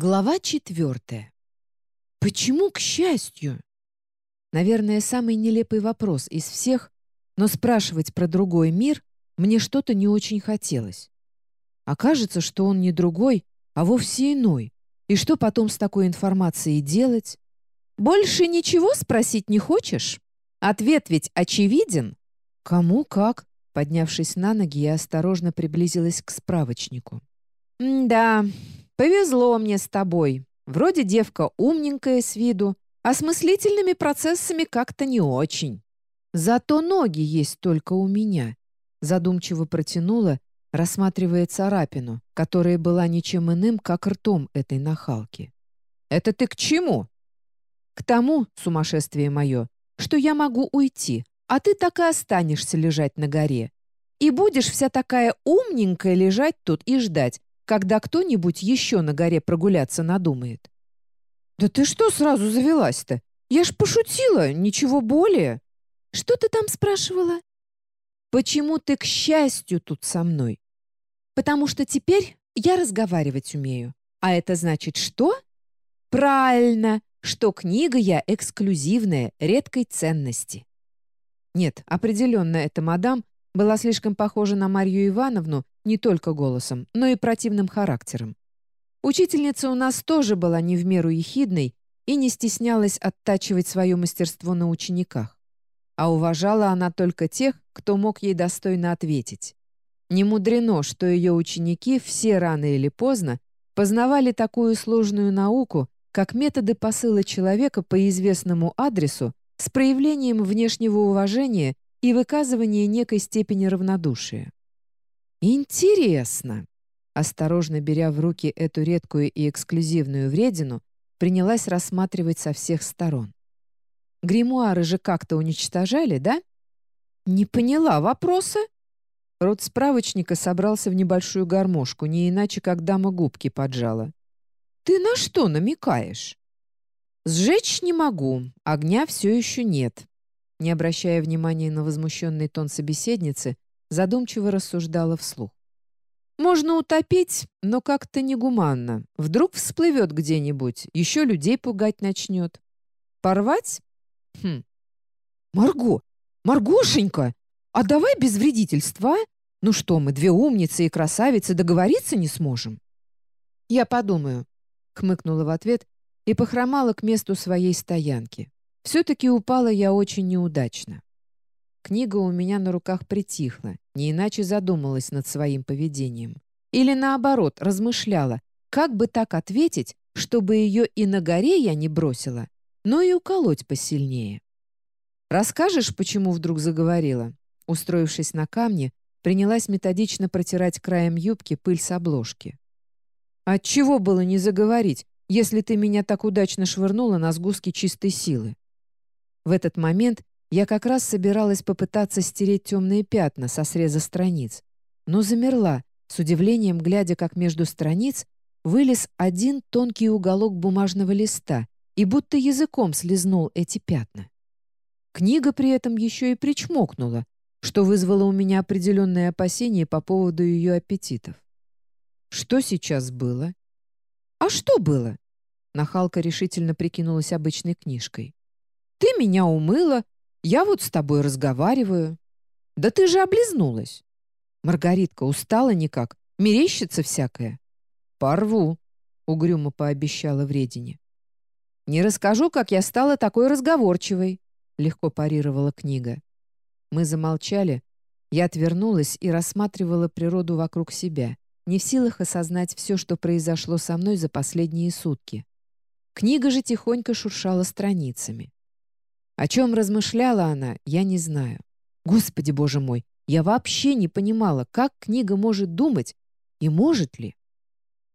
Глава четвертая. Почему к счастью? Наверное, самый нелепый вопрос из всех, но спрашивать про другой мир мне что-то не очень хотелось. Окажется, что он не другой, а вовсе иной. И что потом с такой информацией делать? Больше ничего спросить не хочешь? Ответ ведь очевиден. Кому как? Поднявшись на ноги, я осторожно приблизилась к справочнику. «Да, Повезло мне с тобой. Вроде девка умненькая с виду, а с мыслительными процессами как-то не очень. Зато ноги есть только у меня. Задумчиво протянула, рассматривая царапину, которая была ничем иным, как ртом этой нахалки. «Это ты к чему?» «К тому, сумасшествие мое, что я могу уйти, а ты так и останешься лежать на горе. И будешь вся такая умненькая лежать тут и ждать, когда кто-нибудь еще на горе прогуляться надумает. «Да ты что сразу завелась-то? Я ж пошутила, ничего более». «Что ты там спрашивала?» «Почему ты, к счастью, тут со мной?» «Потому что теперь я разговаривать умею. А это значит что?» «Правильно, что книга я эксклюзивная, редкой ценности». Нет, определенно эта мадам была слишком похожа на Марью Ивановну не только голосом, но и противным характером. Учительница у нас тоже была не в меру ехидной и не стеснялась оттачивать свое мастерство на учениках. А уважала она только тех, кто мог ей достойно ответить. Не мудрено, что ее ученики все рано или поздно познавали такую сложную науку, как методы посыла человека по известному адресу с проявлением внешнего уважения и выказывания некой степени равнодушия. «Интересно!» Осторожно беря в руки эту редкую и эксклюзивную вредину, принялась рассматривать со всех сторон. «Гримуары же как-то уничтожали, да?» «Не поняла вопроса?» Рот справочника собрался в небольшую гармошку, не иначе, как дама губки поджала. «Ты на что намекаешь?» «Сжечь не могу, огня все еще нет. Не обращая внимания на возмущенный тон собеседницы, задумчиво рассуждала вслух. «Можно утопить, но как-то негуманно. Вдруг всплывет где-нибудь, еще людей пугать начнет. Порвать? Хм. Марго! Маргошенька! А давай без вредительства, а? Ну что, мы две умницы и красавицы договориться не сможем?» «Я подумаю», — хмыкнула в ответ и похромала к месту своей стоянки. Все-таки упала я очень неудачно. Книга у меня на руках притихла, не иначе задумалась над своим поведением. Или наоборот, размышляла, как бы так ответить, чтобы ее и на горе я не бросила, но и уколоть посильнее. «Расскажешь, почему вдруг заговорила?» Устроившись на камне, принялась методично протирать краем юбки пыль с обложки. «Отчего было не заговорить, если ты меня так удачно швырнула на сгустки чистой силы?» В этот момент я как раз собиралась попытаться стереть темные пятна со среза страниц, но замерла, с удивлением глядя, как между страниц вылез один тонкий уголок бумажного листа и будто языком слезнул эти пятна. Книга при этом еще и причмокнула, что вызвало у меня определенные опасения по поводу ее аппетитов. Что сейчас было? А что было? Нахалка решительно прикинулась обычной книжкой. Ты меня умыла, я вот с тобой разговариваю. Да ты же облизнулась. Маргаритка устала никак, мерещится всякое. Порву, угрюмо пообещала вредине. Не расскажу, как я стала такой разговорчивой, легко парировала книга. Мы замолчали, я отвернулась и рассматривала природу вокруг себя, не в силах осознать все, что произошло со мной за последние сутки. Книга же тихонько шуршала страницами. О чем размышляла она, я не знаю. Господи, боже мой, я вообще не понимала, как книга может думать и может ли.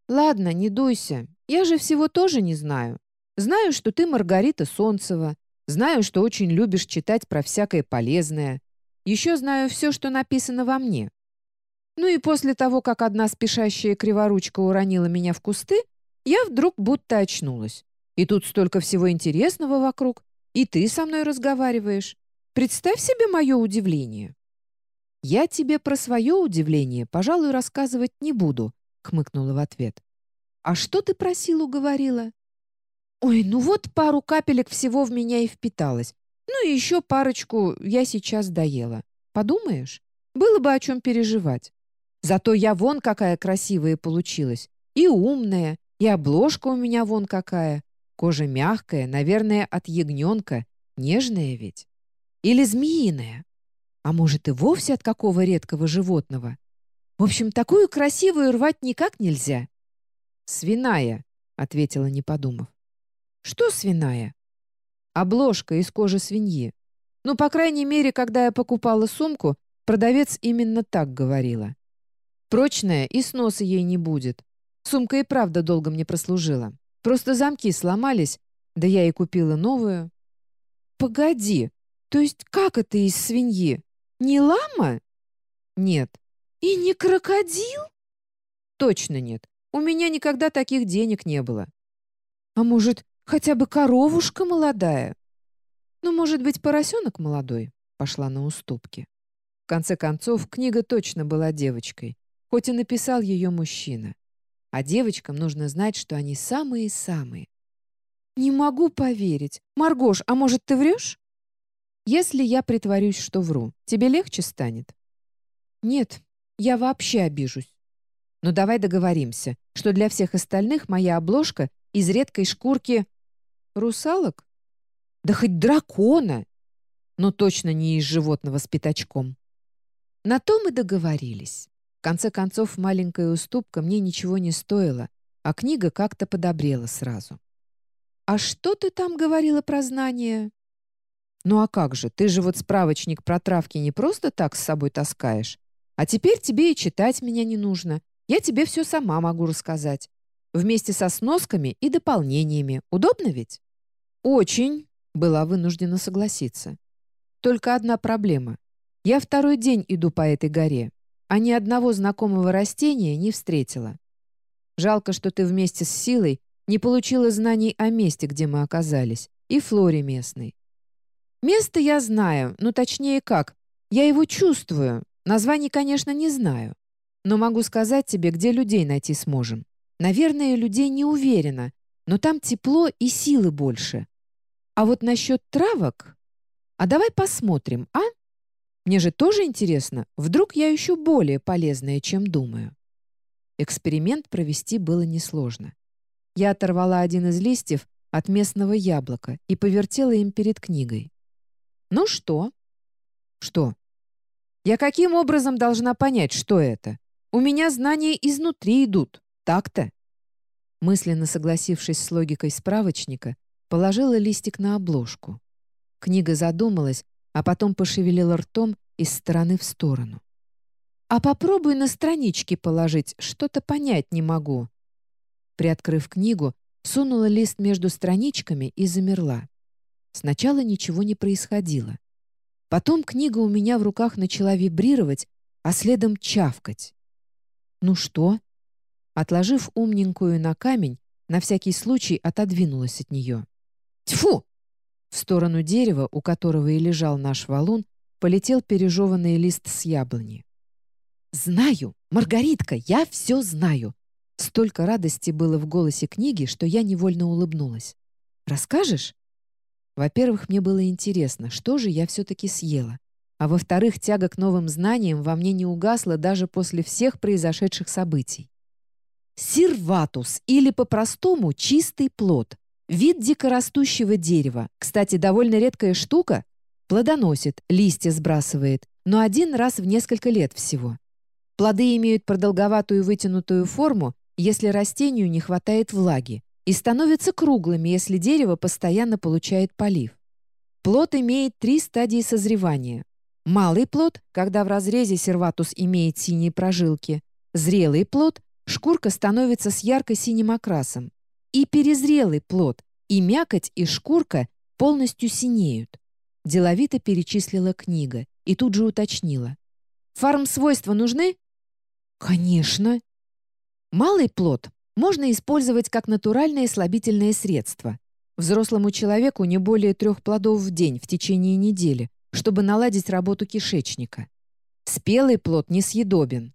Ладно, не дуйся, я же всего тоже не знаю. Знаю, что ты Маргарита Солнцева, знаю, что очень любишь читать про всякое полезное. Еще знаю все, что написано во мне. Ну и после того, как одна спешащая криворучка уронила меня в кусты, я вдруг будто очнулась. И тут столько всего интересного вокруг. И ты со мной разговариваешь. Представь себе мое удивление». «Я тебе про свое удивление, пожалуй, рассказывать не буду», — хмыкнула в ответ. «А что ты про силу говорила?» «Ой, ну вот пару капелек всего в меня и впиталось. Ну и еще парочку я сейчас доела. Подумаешь, было бы о чем переживать. Зато я вон какая красивая получилась. И умная, и обложка у меня вон какая. Кожа мягкая, наверное, от ягненка. Нежная ведь. Или змеиная. А может, и вовсе от какого редкого животного. В общем, такую красивую рвать никак нельзя. «Свиная», — ответила, не подумав. «Что свиная?» «Обложка из кожи свиньи. Ну, по крайней мере, когда я покупала сумку, продавец именно так говорила. Прочная и сноса ей не будет. Сумка и правда долго мне прослужила. Просто замки сломались, да я и купила новую. Погоди, то есть как это из свиньи? Не лама? Нет. И не крокодил? Точно нет. У меня никогда таких денег не было. А может, хотя бы коровушка молодая? Ну, может быть, поросенок молодой? Пошла на уступки. В конце концов, книга точно была девочкой, хоть и написал ее мужчина. А девочкам нужно знать, что они самые-самые. «Не могу поверить. Маргош, а может, ты врешь?» «Если я притворюсь, что вру, тебе легче станет?» «Нет, я вообще обижусь. Но давай договоримся, что для всех остальных моя обложка из редкой шкурки... Русалок? Да хоть дракона! Но точно не из животного с пятачком. На то мы договорились. Конце концов, маленькая уступка мне ничего не стоила, а книга как-то подобрела сразу. «А что ты там говорила про знания?» «Ну а как же, ты же вот справочник про травки не просто так с собой таскаешь. А теперь тебе и читать меня не нужно. Я тебе все сама могу рассказать. Вместе со сносками и дополнениями. Удобно ведь?» «Очень», — была вынуждена согласиться. «Только одна проблема. Я второй день иду по этой горе а ни одного знакомого растения не встретила. Жалко, что ты вместе с Силой не получила знаний о месте, где мы оказались, и флоре местной. Место я знаю, но точнее как. Я его чувствую. Названий, конечно, не знаю. Но могу сказать тебе, где людей найти сможем. Наверное, людей не уверена, но там тепло и силы больше. А вот насчет травок... А давай посмотрим, а? Мне же тоже интересно, вдруг я еще более полезная, чем думаю. Эксперимент провести было несложно. Я оторвала один из листьев от местного яблока и повертела им перед книгой. «Ну что?» «Что?» «Я каким образом должна понять, что это? У меня знания изнутри идут. Так-то?» Мысленно согласившись с логикой справочника, положила листик на обложку. Книга задумалась, а потом пошевелила ртом из стороны в сторону. «А попробуй на странички положить, что-то понять не могу». Приоткрыв книгу, сунула лист между страничками и замерла. Сначала ничего не происходило. Потом книга у меня в руках начала вибрировать, а следом чавкать. «Ну что?» Отложив умненькую на камень, на всякий случай отодвинулась от нее. «Тьфу!» В сторону дерева, у которого и лежал наш валун, полетел пережеванный лист с яблони. «Знаю! Маргаритка, я все знаю!» Столько радости было в голосе книги, что я невольно улыбнулась. «Расскажешь?» Во-первых, мне было интересно, что же я все-таки съела. А во-вторых, тяга к новым знаниям во мне не угасла даже после всех произошедших событий. Сирватус, или по-простому чистый плод, Вид дикорастущего дерева, кстати, довольно редкая штука, плодоносит, листья сбрасывает, но один раз в несколько лет всего. Плоды имеют продолговатую вытянутую форму, если растению не хватает влаги, и становятся круглыми, если дерево постоянно получает полив. Плод имеет три стадии созревания. Малый плод, когда в разрезе серватус имеет синие прожилки. Зрелый плод, шкурка становится с ярко-синим окрасом и перезрелый плод, и мякоть, и шкурка полностью синеют. Деловито перечислила книга и тут же уточнила. Фарм-свойства нужны? Конечно. Малый плод можно использовать как натуральное слабительное средство. Взрослому человеку не более трех плодов в день в течение недели, чтобы наладить работу кишечника. Спелый плод несъедобен.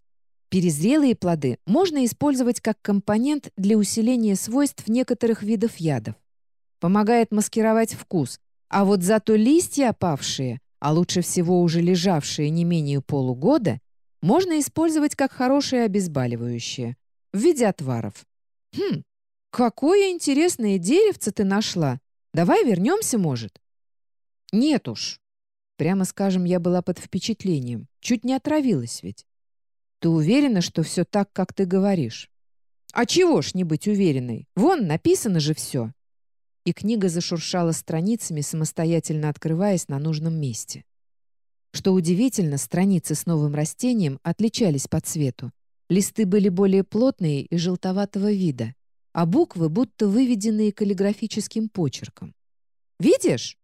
Перезрелые плоды можно использовать как компонент для усиления свойств некоторых видов ядов. Помогает маскировать вкус, а вот зато листья опавшие, а лучше всего уже лежавшие не менее полугода, можно использовать как хорошее обезболивающее в виде отваров. Хм, какое интересное деревце ты нашла. Давай вернемся, может? Нет уж. Прямо скажем, я была под впечатлением. Чуть не отравилась ведь. Ты уверена, что все так, как ты говоришь? А чего ж не быть уверенной? Вон, написано же все. И книга зашуршала страницами, самостоятельно открываясь на нужном месте. Что удивительно, страницы с новым растением отличались по цвету. Листы были более плотные и желтоватого вида, а буквы будто выведенные каллиграфическим почерком. «Видишь?»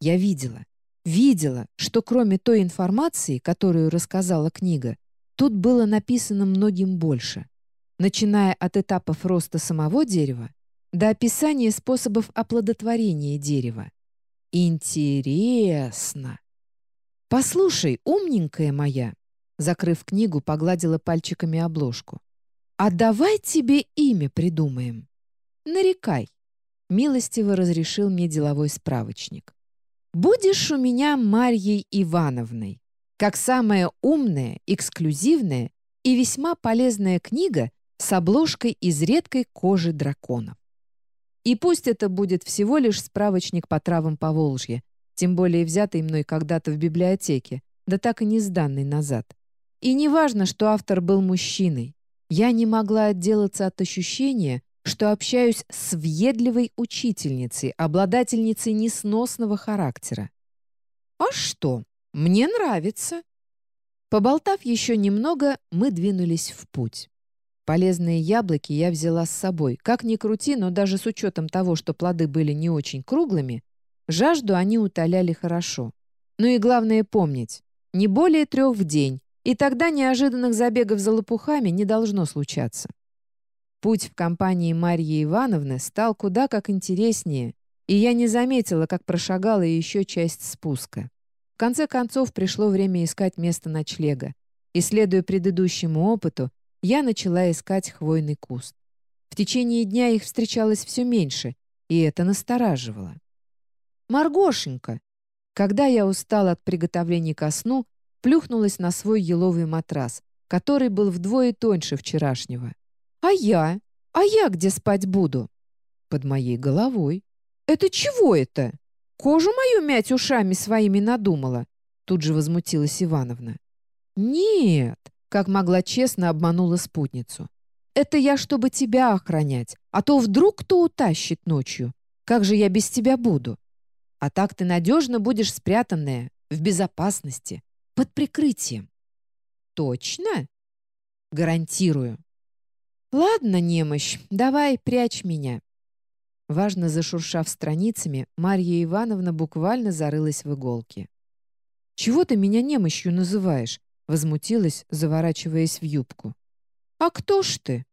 Я видела. Видела, что кроме той информации, которую рассказала книга, Тут было написано многим больше, начиная от этапов роста самого дерева до описания способов оплодотворения дерева. Интересно. «Послушай, умненькая моя!» Закрыв книгу, погладила пальчиками обложку. «А давай тебе имя придумаем. Нарекай!» Милостиво разрешил мне деловой справочник. «Будешь у меня Марьей Ивановной как самая умная, эксклюзивная и весьма полезная книга с обложкой из редкой кожи драконов. И пусть это будет всего лишь справочник по травам Поволжья, тем более взятый мной когда-то в библиотеке, да так и не сданный назад. И не важно, что автор был мужчиной. Я не могла отделаться от ощущения, что общаюсь с въедливой учительницей, обладательницей несносного характера. А что? «Мне нравится». Поболтав еще немного, мы двинулись в путь. Полезные яблоки я взяла с собой. Как ни крути, но даже с учетом того, что плоды были не очень круглыми, жажду они утоляли хорошо. Ну и главное помнить, не более трех в день, и тогда неожиданных забегов за лопухами не должно случаться. Путь в компании Марьи Ивановны стал куда как интереснее, и я не заметила, как прошагала еще часть спуска. В конце концов, пришло время искать место ночлега. И, следуя предыдущему опыту, я начала искать хвойный куст. В течение дня их встречалось все меньше, и это настораживало. «Маргошенька!» Когда я устала от приготовлений ко сну, плюхнулась на свой еловый матрас, который был вдвое тоньше вчерашнего. «А я? А я где спать буду?» «Под моей головой». «Это чего это?» Кожу мою мять ушами своими надумала!» Тут же возмутилась Ивановна. «Нет!» — как могла честно обманула спутницу. «Это я, чтобы тебя охранять, а то вдруг кто утащит ночью. Как же я без тебя буду? А так ты надежно будешь спрятанная, в безопасности, под прикрытием». «Точно?» «Гарантирую». «Ладно, немощь, давай прячь меня. Важно зашуршав страницами, Марья Ивановна буквально зарылась в иголки. «Чего ты меня немощью называешь?» — возмутилась, заворачиваясь в юбку. «А кто ж ты?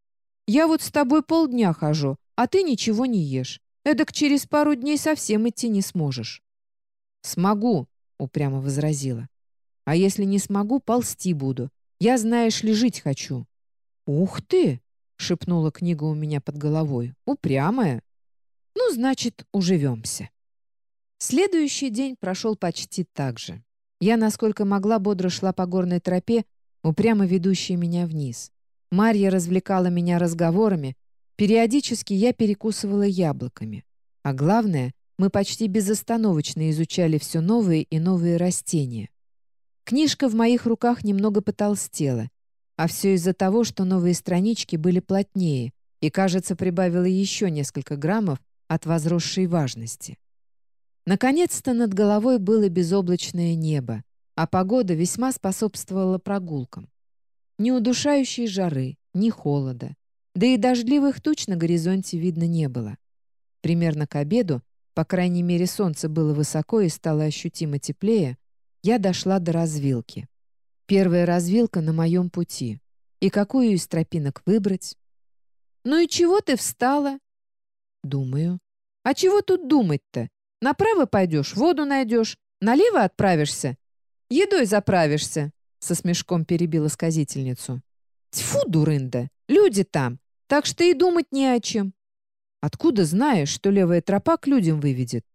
Я вот с тобой полдня хожу, а ты ничего не ешь. Эдак через пару дней совсем идти не сможешь». «Смогу», — упрямо возразила. «А если не смогу, ползти буду. Я, знаешь ли, жить хочу». «Ух ты!» — шепнула книга у меня под головой. «Упрямая». Ну, значит, уживемся. Следующий день прошел почти так же. Я, насколько могла, бодро шла по горной тропе, упрямо ведущей меня вниз. Марья развлекала меня разговорами, периодически я перекусывала яблоками. А главное, мы почти безостановочно изучали все новые и новые растения. Книжка в моих руках немного потолстела, а все из-за того, что новые странички были плотнее и, кажется, прибавила еще несколько граммов от возросшей важности. Наконец-то над головой было безоблачное небо, а погода весьма способствовала прогулкам. Ни удушающей жары, ни холода, да и дождливых туч на горизонте видно не было. Примерно к обеду, по крайней мере солнце было высоко и стало ощутимо теплее, я дошла до развилки. Первая развилка на моем пути. И какую из тропинок выбрать? «Ну и чего ты встала?» Думаю. А чего тут думать-то? Направо пойдешь, воду найдешь, налево отправишься, едой заправишься, со смешком перебила сказительницу. Тьфу, дурында, люди там, так что и думать не о чем. Откуда знаешь, что левая тропа к людям выведет?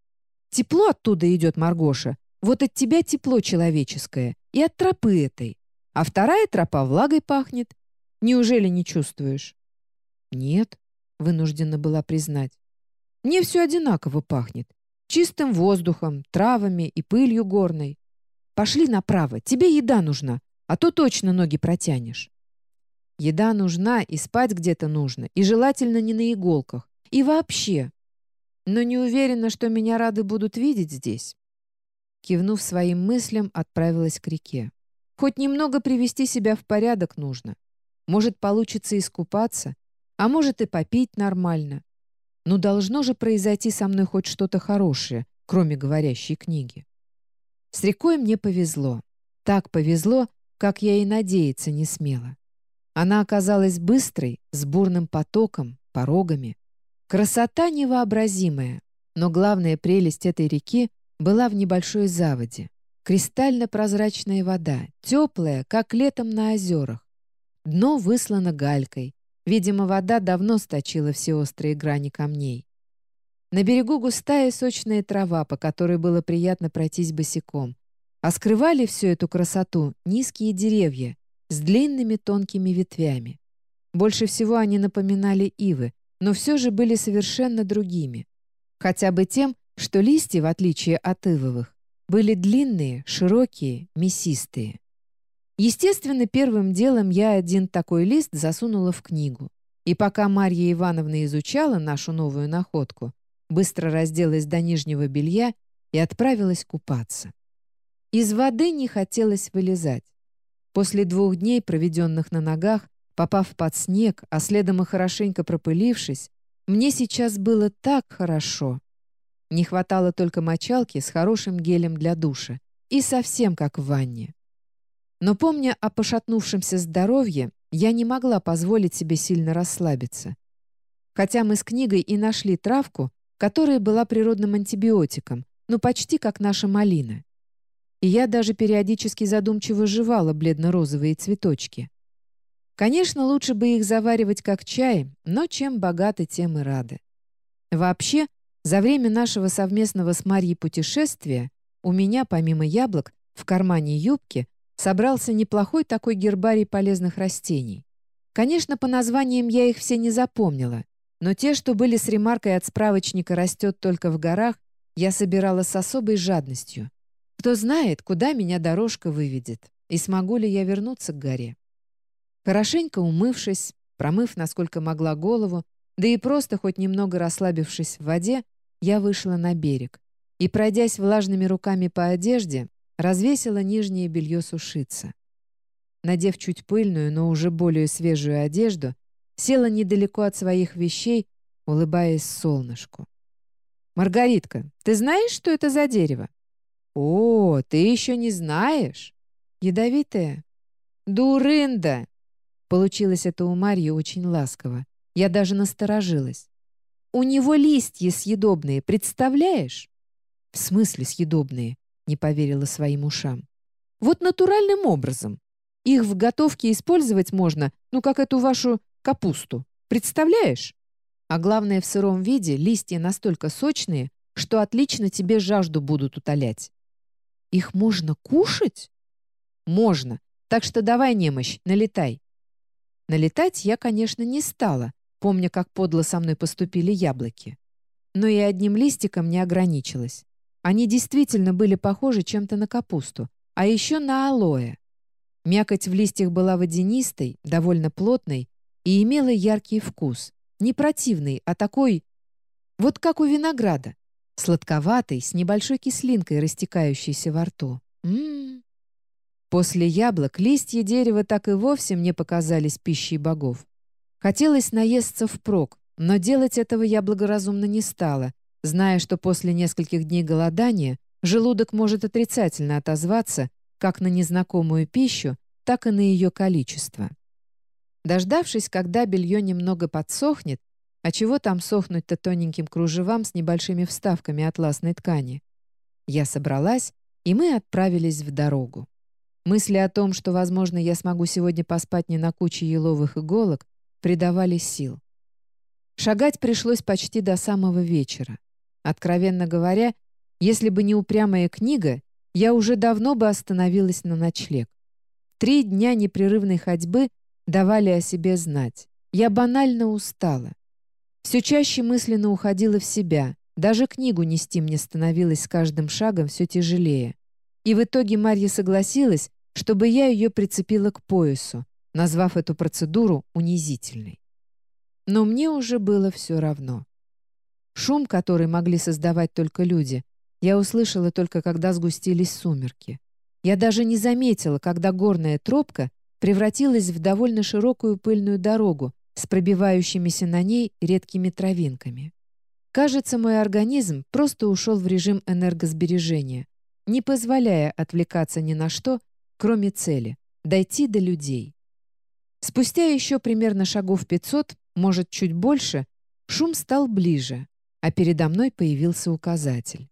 Тепло оттуда идет, Маргоша. Вот от тебя тепло человеческое и от тропы этой. А вторая тропа влагой пахнет. Неужели не чувствуешь? Нет, вынуждена была признать. Мне все одинаково пахнет. Чистым воздухом, травами и пылью горной. Пошли направо, тебе еда нужна, а то точно ноги протянешь. Еда нужна, и спать где-то нужно, и желательно не на иголках. И вообще. Но не уверена, что меня рады будут видеть здесь. Кивнув своим мыслям, отправилась к реке. Хоть немного привести себя в порядок нужно. Может, получится искупаться, а может и попить нормально. Но должно же произойти со мной хоть что-то хорошее, кроме говорящей книги. С рекой мне повезло. Так повезло, как я и надеяться не смела. Она оказалась быстрой, с бурным потоком, порогами. Красота невообразимая, но главная прелесть этой реки была в небольшой заводе. Кристально-прозрачная вода, теплая, как летом на озерах. Дно выслано галькой. Видимо, вода давно сточила все острые грани камней. На берегу густая сочная трава, по которой было приятно пройтись босиком. А скрывали всю эту красоту низкие деревья с длинными тонкими ветвями. Больше всего они напоминали ивы, но все же были совершенно другими. Хотя бы тем, что листья, в отличие от ивовых, были длинные, широкие, мясистые. Естественно, первым делом я один такой лист засунула в книгу. И пока Марья Ивановна изучала нашу новую находку, быстро разделась до нижнего белья и отправилась купаться. Из воды не хотелось вылезать. После двух дней, проведенных на ногах, попав под снег, а следом и хорошенько пропылившись, мне сейчас было так хорошо. Не хватало только мочалки с хорошим гелем для душа. И совсем как в ванне. Но помня о пошатнувшемся здоровье, я не могла позволить себе сильно расслабиться. Хотя мы с книгой и нашли травку, которая была природным антибиотиком, ну почти как наша малина. И я даже периодически задумчиво жевала бледно-розовые цветочки. Конечно, лучше бы их заваривать как чай, но чем богаты, тем и рады. Вообще, за время нашего совместного с Марьей путешествия у меня, помимо яблок, в кармане юбки собрался неплохой такой гербарий полезных растений. Конечно, по названиям я их все не запомнила, но те, что были с ремаркой от справочника «растет только в горах», я собирала с особой жадностью. Кто знает, куда меня дорожка выведет, и смогу ли я вернуться к горе. Хорошенько умывшись, промыв, насколько могла голову, да и просто хоть немного расслабившись в воде, я вышла на берег и, пройдясь влажными руками по одежде, развесила нижнее белье сушиться. Надев чуть пыльную, но уже более свежую одежду, села недалеко от своих вещей, улыбаясь солнышку. «Маргаритка, ты знаешь, что это за дерево?» «О, ты еще не знаешь?» «Ядовитое?» «Дурында!» Получилось это у Марьи очень ласково. Я даже насторожилась. У него листья съедобные, представляешь?» «В смысле съедобные?» — не поверила своим ушам. «Вот натуральным образом. Их в готовке использовать можно, ну, как эту вашу капусту. Представляешь? А главное, в сыром виде листья настолько сочные, что отлично тебе жажду будут утолять. Их можно кушать? Можно. Так что давай, немощь, налетай. Налетать я, конечно, не стала, помня, как подло со мной поступили яблоки. Но и одним листиком не ограничилась. Они действительно были похожи чем-то на капусту, а еще на алоэ. Мякоть в листьях была водянистой, довольно плотной и имела яркий вкус. Не противный, а такой... Вот как у винограда. Сладковатый, с небольшой кислинкой, растекающейся во рту. М-м-м. После яблок листья дерева так и вовсе мне показались пищей богов. Хотелось наесться впрок, но делать этого я благоразумно не стала, зная, что после нескольких дней голодания желудок может отрицательно отозваться как на незнакомую пищу, так и на ее количество. Дождавшись, когда белье немного подсохнет, а чего там сохнуть-то тоненьким кружевам с небольшими вставками атласной ткани, я собралась, и мы отправились в дорогу. Мысли о том, что, возможно, я смогу сегодня поспать не на куче еловых иголок, придавали сил. Шагать пришлось почти до самого вечера. Откровенно говоря, если бы не упрямая книга, я уже давно бы остановилась на ночлег. Три дня непрерывной ходьбы давали о себе знать. Я банально устала. Все чаще мысленно уходила в себя. Даже книгу нести мне становилось с каждым шагом все тяжелее. И в итоге Марья согласилась, чтобы я ее прицепила к поясу, назвав эту процедуру унизительной. Но мне уже было все равно. Шум, который могли создавать только люди, я услышала только когда сгустились сумерки. Я даже не заметила, когда горная тропка превратилась в довольно широкую пыльную дорогу с пробивающимися на ней редкими травинками. Кажется, мой организм просто ушел в режим энергосбережения, не позволяя отвлекаться ни на что, кроме цели — дойти до людей. Спустя еще примерно шагов 500, может, чуть больше, шум стал ближе, а передо мной появился указатель.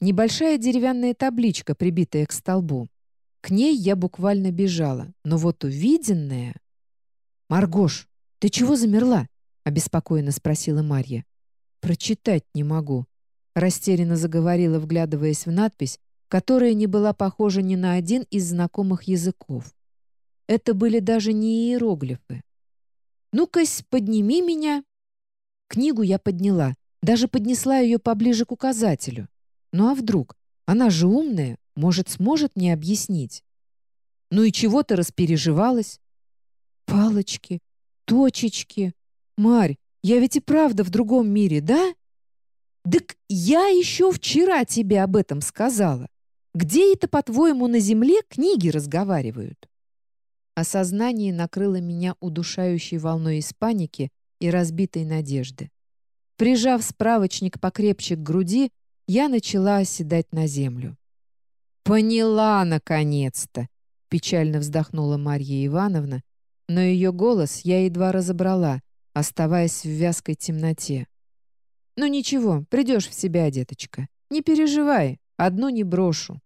Небольшая деревянная табличка, прибитая к столбу. К ней я буквально бежала, но вот увиденное... «Маргош, ты чего замерла?» — обеспокоенно спросила Марья. «Прочитать не могу», — растерянно заговорила, вглядываясь в надпись, которая не была похожа ни на один из знакомых языков. Это были даже не иероглифы. «Ну-кась, подними меня!» Книгу я подняла, даже поднесла ее поближе к указателю. Ну а вдруг? Она же умная, может, сможет мне объяснить. Ну и чего ты распереживалась? Палочки, точечки. Марь, я ведь и правда в другом мире, да? Так я еще вчера тебе об этом сказала. Где это, по-твоему, на земле книги разговаривают? Осознание накрыло меня удушающей волной из паники и разбитой надежды. Прижав справочник покрепче к груди, я начала оседать на землю. «Поняла, наконец-то!» — печально вздохнула Марья Ивановна, но ее голос я едва разобрала, оставаясь в вязкой темноте. «Ну ничего, придешь в себя, деточка. Не переживай, одну не брошу».